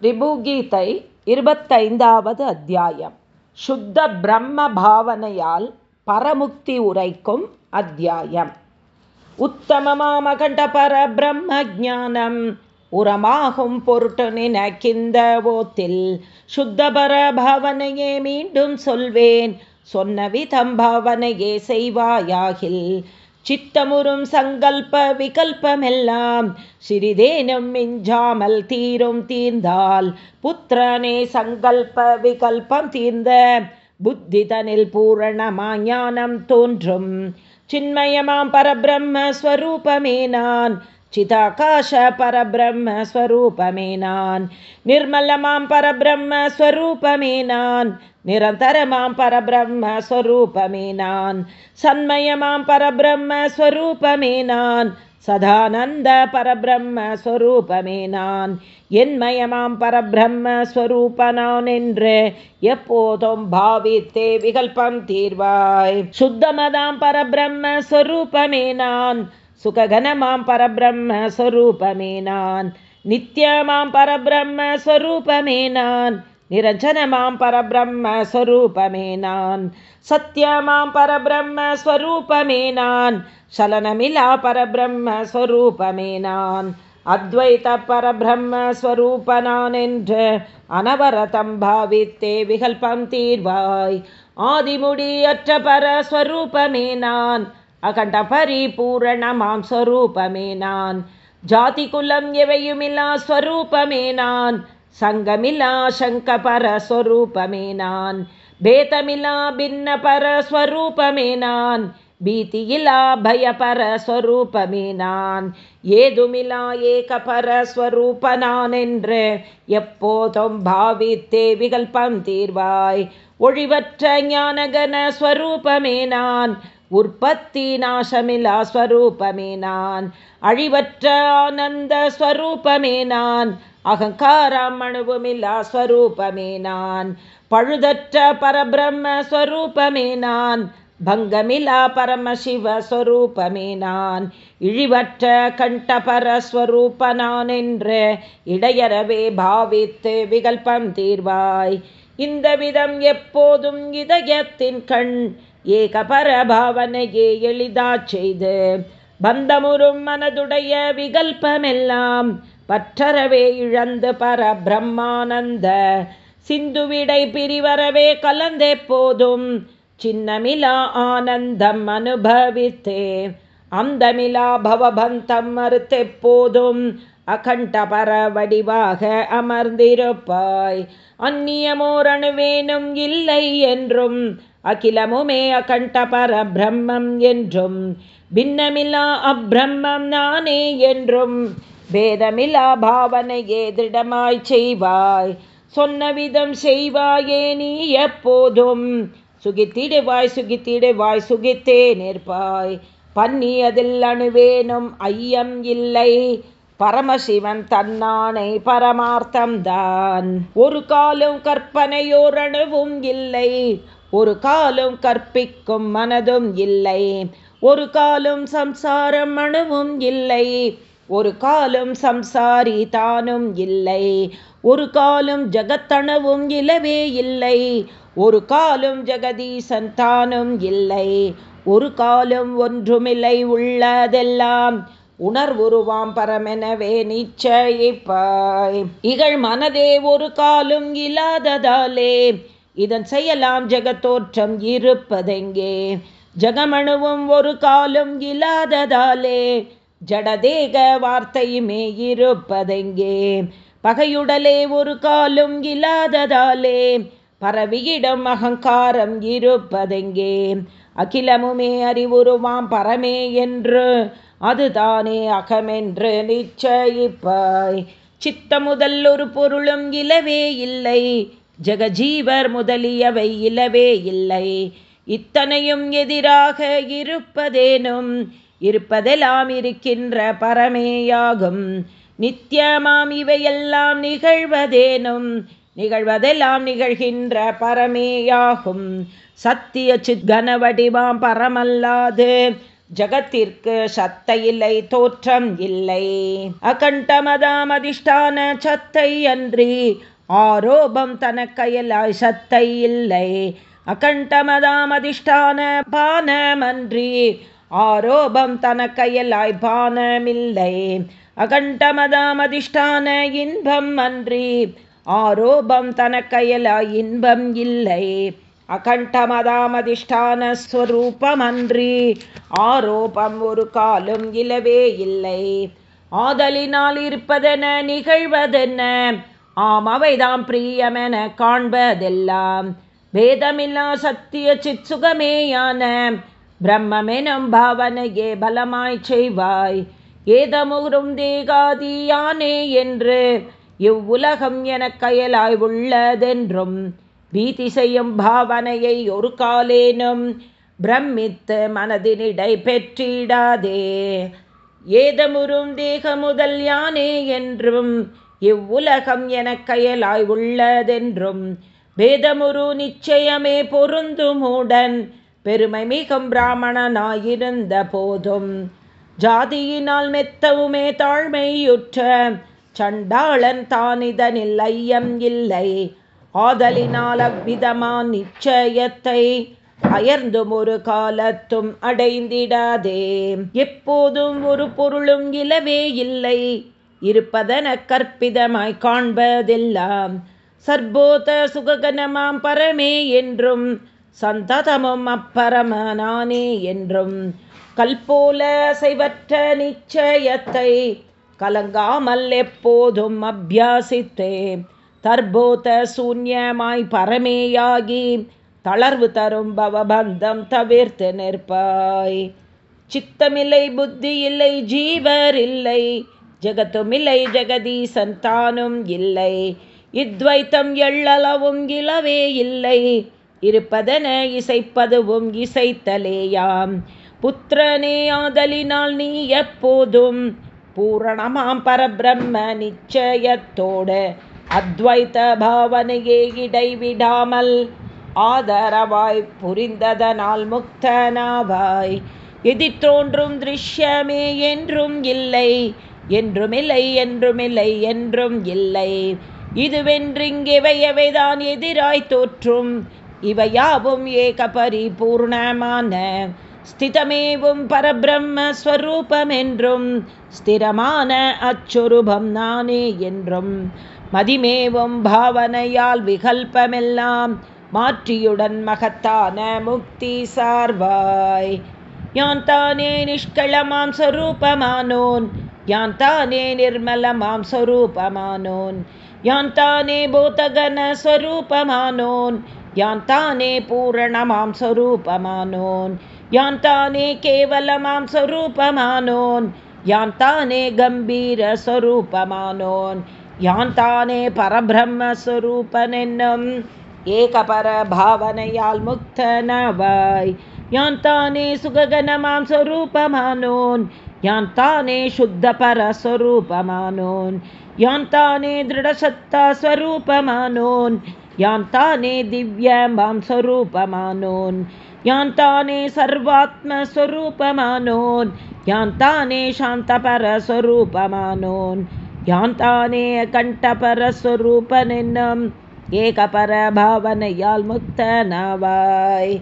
ரிபுகீதை இருபத்தைந்தாவது அத்தியாயம் சுத்த பிரம்ம பாவனையால் பரமுக்தி உரைக்கும் அத்தியாயம் உத்தமமாமகண்ட பர பிரம்ம ஜானம் உரமாகும் பொருட்டு நினைக்கிந்த ஓத்தில் சுத்த பர பாவனையே மீண்டும் சொல்வேன் சொன்ன விதம் பாவனையே செய்வாயாகில் சித்தமுறும் சங்கல்ப விகல்பமெல்லாம் சிறிதேனும் மிஞ்சாமல் தீரும் தீர்ந்தால் புத்திரனே சங்கல்ப விகல்பம் தீர்ந்த புத்தி தனில் பூரணமாஞானம் தோன்றும். சின்மயமாம் பரபிரம்மஸ்வரூபமே நான். சிதாகாஷ பரபிரம்மஸ்வரூபமே நிர்மலமாம் பரபிரம்மஸ்வரூபமே निरन्तरमां परब्रह्मस्वरूपमे नान् सन्मयमां परब्रह्मस्वरूपमे नान् சதானந்த பரபிரம்ம ஸ்வரூபமேனான் என்மயமாம் பரபிரம்ம ஸ்வரூபனான் என்று எப்போதும் பாவித்தே விகல்பம் தீர்வாய் சுத்தமதாம் பரபிரம்ம ஸ்வரூபமேனான் சுககனமாம் பரபிரம்மஸ்வரூபமே நான் நித்யமாம் பரபிரம்மஸ்வரூபமே நான் நிரஞ்சனமாம் பரபிரம்மஸ்வரூபமே நான் சத்யமாம் பரபிரம்மஸ்வரூபமே நான் சலனமிலா பரபிரம்மஸ்வரூபமே நான் அத்வைத பரபிரம்மஸ்வரூபனான் என்று அனவரதம் பாவித்தே விகல்பம் தீர்வாய் ஆதிமுடியற்ற பரஸ்வரூபமே நான் அகண்ட பரிபூரணமாம் ஸ்வரூபமே நான் ஜாதி குலம் எவையுமில்லா ஸ்வரூபமே நான் சங்கமிலா சங்க பரஸ்வரூபமே நான் பேதமில்லா பின்ன பரஸ்வரூபமே நான் பீதியிலா பயபரஸ்வரூபமே நான் ஏதுமிலா ஏக பரஸ்வரூப நான் என்று எப்போதும் பாவித்தே விகல்பம் தீர்வாய் ஒழிவற்ற ஞானகன ஸ்வரூபமே நான் உற்பத்தி நாசமிலா ஸ்வரூபமே நான் அழிவற்ற ஆனந்த ஸ்வரூபமே நான் அகங்காரம் அணுவுமில்லா ஸ்வரூபமே நான். பழுதற்ற பரபிரம்ம ஸ்வரூபமே நான். பங்கமிலா பரமசிவஸ்வரூபமே நான். இழிவற்ற கண்டபரஸ்வரூப நான் என்று இடையறவே பாவித்து விகல்பம் தீர்வாய். இந்த விதம் எப்போதும் இதயத்தின் கண் ஏகபரபாவனையே எளிதா செய்து பந்தமுறும் மனதுடைய விகல்பமெல்லாம் பற்றறவே இழந்து பர பிரம்மானந்த சிந்துவிடை பிரிவரவே கலந்தே போதும். சின்னமிலா ஆனந்தம் அனுபவித்தே. அந்தமிலா பவபந்தம் மறுத்தெப்போதும் அகண்டபர வடிவாக அமர்ந்திருப்பாய். அந்நியமோரணுவேனும் இல்லை என்றும். அகிலமுமே அகண்டபர பிரம்மம் என்றும். பின்னமில்லா அப்பிரம்மம் நானே என்றும். பேதமிலா பாவனையே திருடமாய் செய்வாய். சொன்ன விதம் செய்வாயே நீ எப்போதும். சுகித்திடுவாய் சுகித்திடுவாய் சுகித்தே நிற்பாய் பன்னியதில் அணுவேனும் ஐயம் இல்லை. பரமசிவன் தன்னானை பரமார்த்தம்தான் ஒரு காலும் கற்பனையோரணுவும் இல்லை. ஒரு காலும் கற்பிக்கும் மனதும் இல்லை. ஒரு காலும் சம்சாரம் அணுவும் இல்லை. ஒரு காலம் சம்சாரி தானும் இல்லை ஒரு காலம் ஜகத்தனவும் இலவே இல்லை ஒரு காலம் ஜெகதீசன் தானும் இல்லை ஒரு காலம் ஒன்றுமில்லை உள்ளதெல்லாம். உணர்வுருவாம் பரமெனவே நிச்சயிப்பாய். இகழ் மனதே ஒரு காலும் இல்லாததாலே இதன் செய்யலாம் ஜெகத்தோற்றம் இருப்பதெங்கே? ஜகமணுவும் ஒரு காலும் இல்லாததாலே ஜடதேக வார்த்தையுமே இருப்பதெங்கே பகையுடலே ஒரு காலும் இல்லாததாலே பரவியிடம் அகங்காரம் இருப்பதெங்கே? அகிலமுமே அறிவுருவாம் பரமே என்று அதுதானே அகமென்று நிச்சயிப்பாய். சித்த முதல் ஒரு பொருளும் இலவே இல்லை. ஜெகஜீவர் முதலியவை இலவே இல்லை. இத்தனையும் எதிராக இருப்பதேனும் இருப்பதெல்லாம் இருக்கின்ற பரமேயாகும். நித்தியமாம் இவையெல்லாம் நிகழ்வதேனும் நிகழ்வதெல்லாம் நிகழ்கின்ற பரமேயாகும். சத்திய சித்கன வடிவாம் பரமல்லாது ஜகத்திற்கு சத்தை இல்லை தோற்றம் இல்லை. அகண்டமதாம் அதிஷ்டான சத்தை அன்றி ஆரோபம் தனக்கையலாய் சத்தை இல்லை அகண்டமதாம் அதிஷ்டான பானமன்றி ஆரோபம் தனக்கயலாய் பானமில்லை அகண்டமதாம் இன்பம் அன்றி ஆரோபம் தனக்கயலாய் இன்பம் இல்லை. அகண்டமதாமதிஷ்டானஸ்வரூபமன்றி ஆரோபம் ஒரு காலும் இலவே இல்லை. ஆதலினால் இருப்பதென நிகழ்வதென்ன? ஆம் அவைதாம் பிரியமென காண்பதெல்லாம். வேதமில்லா சத்திய சித் சுகமேயான பிரம்மெனும் பாவனையே பலமாய் செய்வாய் ஏதமுறும் தேகாதியானே என்று இவ்வுலகம் என கயலாய் உள்ளதென்றும் பீதி செய்யும் பாவனையை ஒரு காலேனும் பிரமித்து மனதினிடை பெற்றிடாதே. ஏதமுறும் தேக முதல் யானே என்றும் இவ்வுலகம் என கயலாய் உள்ளதென்றும் வேதமுரு நிச்சயமே பொருந்துமுடன் பெருமை மிகும் பிராமணனாயிருந்த போதும் ஜாதியினால் மெத்தவுமே தாழ்மையுற்ற சண்டாளன் தானிதனில் ஐயம் இல்லை. ஆதலினால் அவ்விதமான் நிச்சயத்தை அயர்ந்தும் ஒரு காலத்தும் அடைந்திடாதே. எப்போதும் ஒரு பொருளும் இலவே இல்லை. இருப்பதன கற்பிதமாய் காண்பதெல்லாம் சர்போத சுககனமாம் பரமே என்றும் சந்ததமும் அப்பரமனானே என்றும். கல்போல செய்வற்ற நிச்சயத்தை கலங்காமல் எப்போதும் அபியாசித்தே. தர்போத சூன்யமாய் பரமேயாகி தளர்வு தரும் பவபந்தம் தவிர்த்து நிற்பாய். சித்தமில்லை புத்தி இல்லை ஜீவர் இல்லை. ஜெகத்துமில்லை ஜெகதீசன் தானும் இல்லை. இத்வைத்தம் எள்ளளவும் இளவே இல்லை. இருப்பதென இசைப்பதுவும் இசைத்தலேயாம். புத்திரனே ஆதலினால் நீ எப்போதும் பூரணமாம் பரபிரம்ம நிச்சயத்தோடு. அத்வைத்த பாவனையே இடைவிடாமல் ஆதரவாய் புரிந்ததனால் முக்தனாவாய். எதிர்த்தோன்றும் திருஷ்யமே என்றும் இல்லை என்றுமில்லை என்றுமில்லை என்றும் இல்லை. இதுவென்றிங்கிவையவைதான் எதிராய் தோற்றும். இவையாவும் ஏக பரிபூர்ணமான ஸ்திதமேவும் பரபிரம்மஸ்வரூபம் என்றும் ஸ்திரமான அச்சுரூபம் நானே என்றும் மதிமேவும் பாவனையால் விகல்பமெல்லாம் மாற்றியுடன் மகத்தான முக்தி சார்வாய். யான் தானே நிஷ்களமாம் சொரூபமானோன் யான் தானே நிர்மலமாம் சொரூபமானோன் யான் தானே போதகன ஸ்வரூபமானோன் யான் தானே பூரணமாம் சொரூபமானோன் யான் தானே கேவலமாம் சொரூபமானோன் யான் தானே கம்பீர சொரூபமானோன் யான் தானே பரபிரம்மஸ்வரூபனென்னும் ஏகபர பாவனையால் முக்தனவாய் யான் தானே சுககனமாம் சொரூபமானோன் யான் தானே சுத்த பரஸ்வரூபமானோன் யான் தானே திருடசத்தா ஸ்வரூபமானோன் யான் தானே திவ்யமாம் ஸ்வரூபமானோன் யான் தானே சர்வாத்மஸ்வரூபமானோன் யான் தானே சாந்தபரஸ்வரூபமானோன் யான் தானே கண்டபரஸ்வரூபனென்னும் ஏகபர பாவனையால் முக்தனவாய்.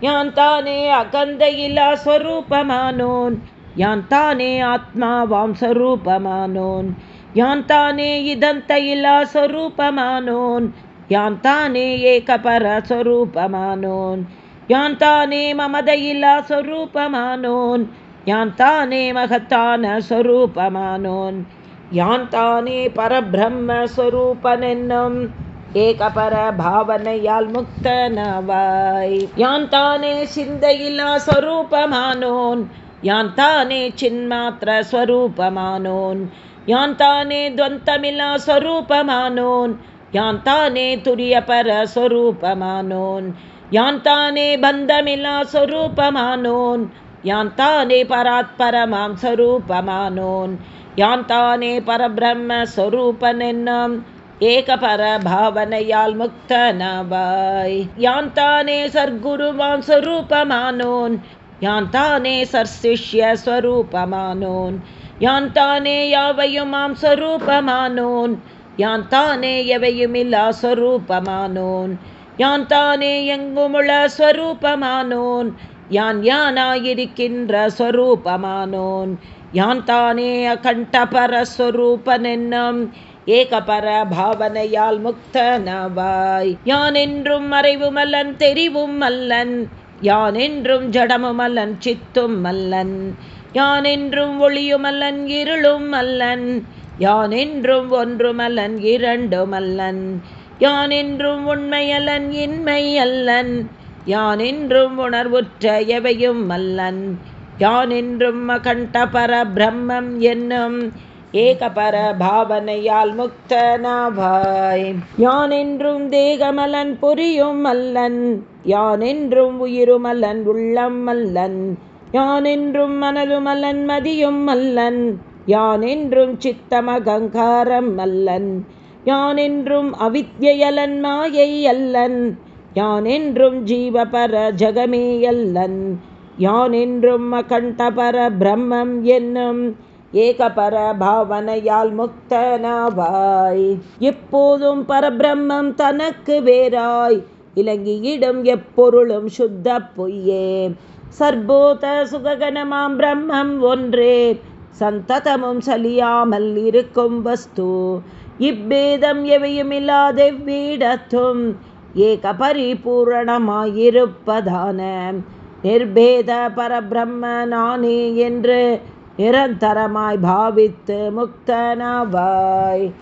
யான் தானே அகந்த இல்லா ஸ்வரூபமானோன் யான் தானே ஆத்மாவாம் ஸ்வரூபமானோன் யான் தானே இதந்த இல்லா ஸ்வரூபமானோன் யான் தானே ஏகபர ஸ்வரூபமானோன் யான் தானே மமத இல்லா ஸ்வரூபமானோன் யான் தானே மகத்தான ஸ்வரூபமானோன் யான் தானே பரபிரம்மஸ்வரூபனென்னும் ஏகபர பாவனையால் முக்தனவாய் யான் தானே சிந்தையில்லா ஸ்வரூபமானோன் யான் தானே சின்மாத்திர ஸ்வரூபமானோன் யான் தானே துவந்தமில்லா ஸ்வரூபமானோன் யான் தானே துரியபர ஸ்வரூபமானோன் யான் தானே பந்தமில்லா ஸ்வரூபமானோன் யான் தானே பராத்பரமாம் ஸ்வரூபமானோன் யான் தானே பரபிரம்மஸ்வரூபனென்னும் ஏகபர பாவனையால் முக்தனவாய் யான் தானே சர்க்குருவாம் ஸ்வரூபமானோன் யான் தானே சர்சிஷ்ய ஸ்வரூபமானோன் யான் தானே யாவையுமாம் ஸ்வரூபமானோன் யான் தானே எவையுமில்லா ஸ்வரூபமானோன் யான் தானே எங்குமுள ஸ்வரூபமானோன்? யான் யானாயிருக்கின்ற ஸ்வரூபமானோன்? யான் தானே அகண்டபரஸ்வரூபனென்னும் ஏகபர பாவனையால் முக்தனவாய். யான் என்றும் மறைவும் அல்லன் தெரிவும் அல்லன். யான் என்றும் ஜடமும் அல்லன் சித்தும் அல்லன். யான் என்றும் ஒளியும் அல்லன் இருளும் அல்லன். யான் என்றும் ஒன்றுமல்லன் இரண்டுமல்லன். யான் என்றும் உண்மையல்லன் இன்மை அல்லன் யான் என்றும் உணர்வுற்ற எவையும் அல்லன். யான் என்றும் கண்டபர பிரம்மம் என்னும் ஏகபர பாவனையால் முக்தனாவாய். யான் என்றும் தேகமலன் பொரியும் அல்லன். யான் என்றும் உயிருமல்லன் உள்ளம் அல்லன். யான் என்றும் மனதுமல்லன் மதியும் அல்லன். யான் என்றும் சித்தமகங்காரம் அல்லன் யான் என்றும் அவித்யலன் மாயை அல்லன் யான் என்றும் ஜீவபர ஜகமே அல்லன் யான் என்றும் அகண்டபர பிரம்மம் என்னும் ஏகபர பாவனையால் முக்தனாவாய். எப்போதும் பரபிரம்மம் தனக்கு வேறாய் இலங்கியிடும் எப்பொருளும் சுத்த பொய்யே. சர்போத சுககணமாம் பிரம்மம் ஒன்றே சந்ததமும் சலியாமல் இருக்கும் வஸ்து. இப்பேதம் எவையும் இல்லாதெவ்வீடத்தும் ஏக பரிபூரணமாயிருப்பதான. நிர்பேத பரபிரம்ம நானே என்று நிரந்தரமாய் பாவித்து முக்தனாவாய்.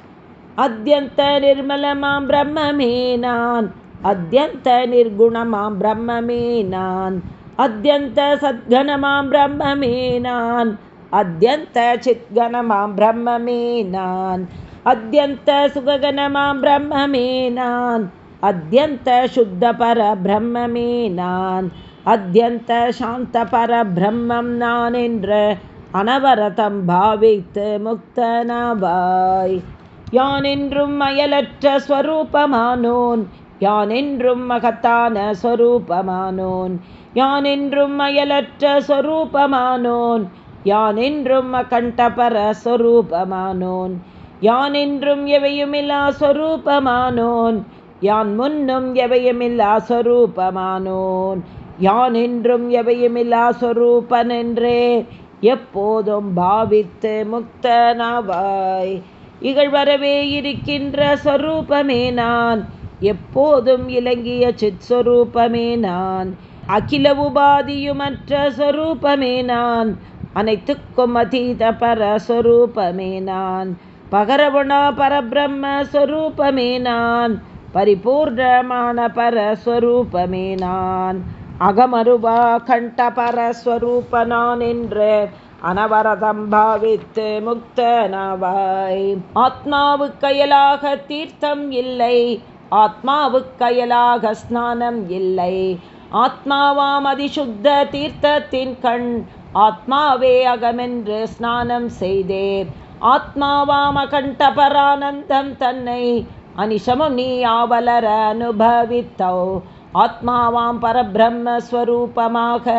அத்தியந்த நிர்மலமாம் பிரம்மமே நான். அத்தியந்த நிர்குணமாம் பிரம்மமே நான். அத்தியந்த சத்கணமாம் பிரம்மமே நான். அத்தியந்த சித்கணமாம் பிரம்மமே நான். அத்தியந்த சுககணமாம் பிரம்மமே நான். அத்தியந்த சுத்த பர பிரம்மமே நான். அத்தியந்த சாந்த பர பிரம்மம் நான் என்ற அனவரதம் பாவித்து முக்தனவாய். யான் என்றும் அயலற்ற ஸ்வரூபமானோன். யான் என்றும் மகத்தான ஸ்வரூபமானோன். யான் என்றும் அயலற்ற ஸ்வரூபமானோன். யான் என்றும் அகண்டபர சொரூபமானோன். யான் என்றும் எவையுமில்லா சொரூபமானோன். யான் முன்னும் எவையுமில்லா சொரூபமானோன். யான் என்றும் எவையுமில்லா ஸ்வரூபனென்றே எப்போதும் பாவித்து முக்தனாவாய். இகழ்வரவே இருக்கின்ற சொரூபமே நான். எப்போதும் இலங்கிய சித் சொரூபமே நான். அகில உபாதியுமற்ற சொரூபமே நான். அனைத்துக்கும் அதீத பரஸ்வரூபமே நான். பகரவுணா பரபிரம்ம ஸ்வரூபமே நான். பரிபூர்ணமான பரஸ்வரூபமே நான். அகமருவா கண்ட பரஸ்வரூப நான் என்று அனவரதம் பாவித்து முக்தனவாய். ஆத்மாவுக்கயலாக தீர்த்தம் இல்லை. ஆத்மாவுக்கயலாக ஸ்நானம் இல்லை. ஆத்மாவாம் அதிசுத்த தீர்த்தத்தின் கண் ஆத்மாவே அகமென்று ஸ்நானம் செய்தே. ஆத்மாவாம் அகண்டபரானந்தம் தன்னை அனிஷமும் நீ ஆவலர அனுபவித்தோ. ஆத்மாவாம் பரபிரம்மஸ்வரூபமாக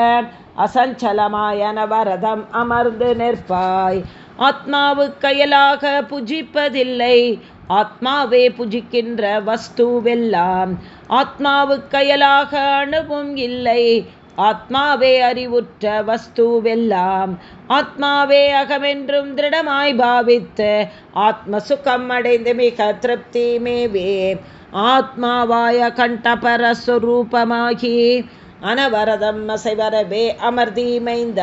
அசஞ்சலமாயனவரதம் அமர்ந்து நிற்பாய். ஆத்மாவுக்கயலாக புஜிப்பதில்லை. ஆத்மாவே புஜிக்கின்ற வஸ்துவெல்லாம். ஆத்மாவுக்கயலாக அணுவும் இல்லை. ஆத்மாவே அறிவுற்ற வஸ்துவெல்லாம் ஆத்மாவே அகமென்றும் திருடமாய் பாவித்து ஆத்ம சுகம் அடைந்து மிக திருப்தி மேவே. ஆத்மாவாய கண்டபரஸ்வரூபமாகி அனவரதம் அசைவரவே அமர்தீமைந்த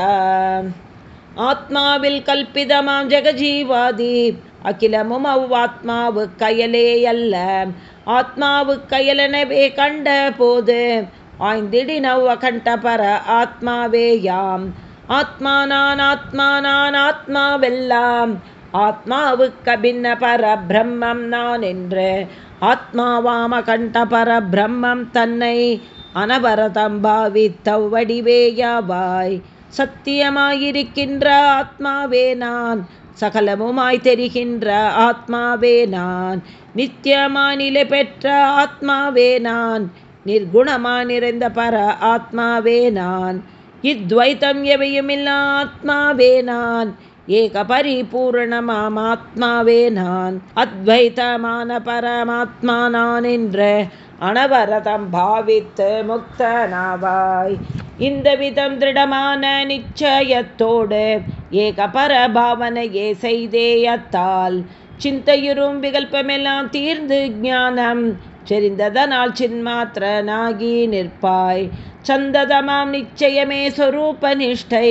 ஆத்மாவில் கல்பிதமாம் ஜெகஜீவாதி அகிலமும் அவ்வாத்மாவு கயலே அல்ல ஆத்மாவு கயலனவே கண்ட போது ஆய்ந்திடி அகண்டபர ஆத்மாவேயாம் ஆத்மானான் ஆத்மானான் ஆத்மாவெல்லாம். ஆத்மாவுக்கு பின்ன பர பிரம்மம் நான் என்று. ஆத்மாவாம கண்டபர பிரம்மம் தன்னை அனவரதம் பாவித்தவ்வடிவேயாவாய் சத்தியமாயிருக்கின்ற ஆத்மாவே நான். சகலமுமாய் தெரிகின்ற ஆத்மாவே நான். நித்தியமானிலை பெற்ற ஆத்மாவே நான். நிர்குணமா நிறைந்த பர ஆத்மாவே நான். இத்வைத்தம் எவையுமில்லா ஆத்மாவே நான். ஏக பரிபூரணமாம் ஆத்மாவே நான். அத்வைத்தமான பரமாத்மா நான் என்ற அனவரதம் பாவித்து முக்தனாவாய். இந்த விதம் திருடமான நிச்சயத்தோடு ஏக பரபாவனையே செய்தேயத்தால் சிந்தையுறும் விகல்பமெல்லாம் தீர்ந்து ஞானம் செறிந்ததனால் சின்மாத்திரனாகி நிற்பாய். சந்ததமாம் நிச்சயமே சொரூப நிஷ்டை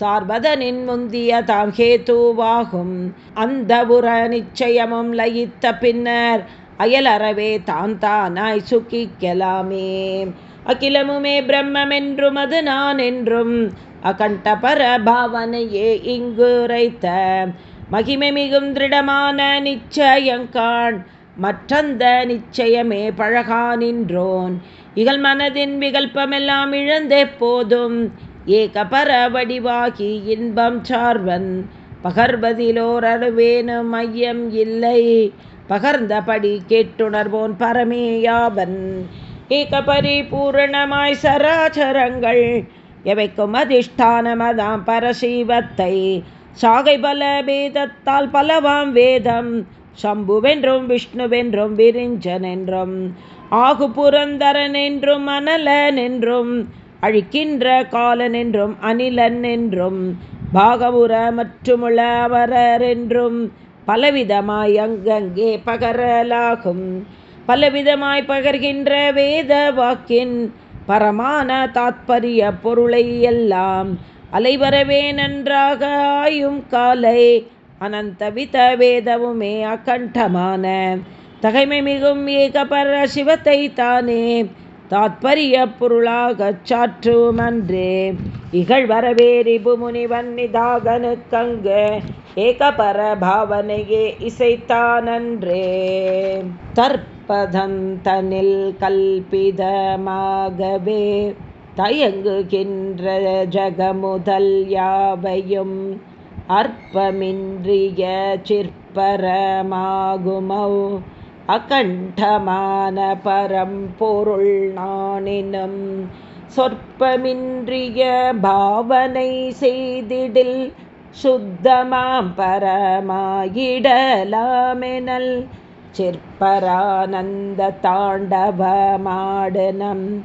சார்பதனின் முந்திய தாம் ஹேத்துவாகும் அந்த உர நிச்சயமும் லயித்த பின்னர் அயலறவே தான் தானாய் சுக்கிக்கலாமே அகிலமுமே பிரம்மென்றும் அது நான் என்றும் அகண்ட பர இங்குரைத்த. மகிமை மிகும் திருடமான நிச்சயங்கான் மற்றந்த நிச்சயமே பழகா நின்றோன். இகழ் மனதின் விகல்பமெல்லாம் இழந்தே போதும். ஏகபர வடிவாகி இன்பம் சார்வன். பகர்வதிலோர் அழுவேனும் ஐயம் இல்லை. பகர்ந்தபடி கேட்டுணர்வோன் பரமேயாவன் ஏக பரிபூரணமாய் சராச்சரங்கள் எவைக்கும் அதிஷ்டானமதாம் பரசீவத்தை. சாகை பல வேதத்தால் பலவாம் வேதம். சம்புவென்றும் விஷ்ணுவென்றும் விரிஞ்சனென்றும் ஆகு புரந்தரன் என்றும் அனலன் என்றும் அழிக்கின்ற காலன் என்றும் அனிலன் என்றும் பாகபுர மற்றுமுள அவரர் என்றும் பலவிதமாய் அங்கங்கே பகரலாகும். பலவிதமாய் பகர்கின்ற வேத வாக்கின் பரமான தாத்பரிய பொருளை எல்லாம் அலைவரவே நன்றாக ஆயும் காலை அனந்த வித வேதவுமே அகண்டமான. தகைமை மிகும் ஏகபர சிவத்தை தானே தாத்பரிய பொருளாக பொருளாகச் சாற்றுமன்றே இகழ்வரவேரி புமுனிவன் நிதாகனுக்கங்கு ஏகபர பாவனையே இசைத்தானன்றே. தற்பதந்தனில் கல்பிதமாகவே தயங்குகின்ற ஜகமுதல் யாவையும் அற்பமின்றிய சிற்பரமாகுமௌ. அகண்டமான பரம்பொருள் நானெனும் சொற்பமின்றிய பாவனை செய்திடில் சுத்தமாம் பரமாயிடலாமெனல். சிற்பரானந்த தாண்டவமாடனம்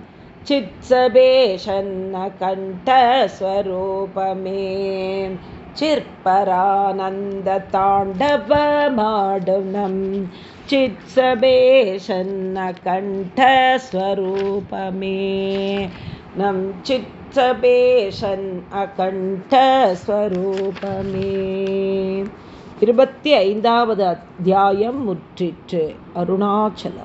சித்சபேஷன்ன கண்டஸ்வரூபமே. சிற்பரானந்த தாண்டவமாடும் நம் சித்சபேஷன்னகண்டஸ்வரூபமே நம் சித்சபேஷன் அகண்டஸ்வரூபமே. இருபத்தி ஐந்தாவது அத்தியாயம் முற்றிற்று. அருணாச்சலம்.